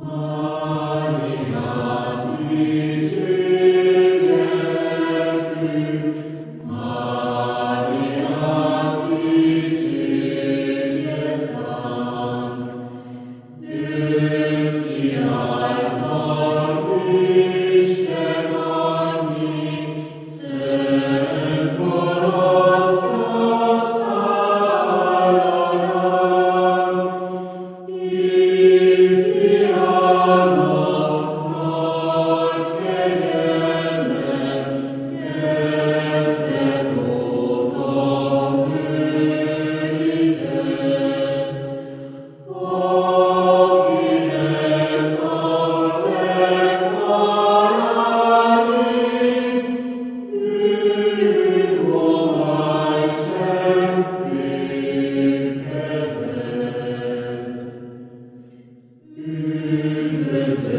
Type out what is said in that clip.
Oh.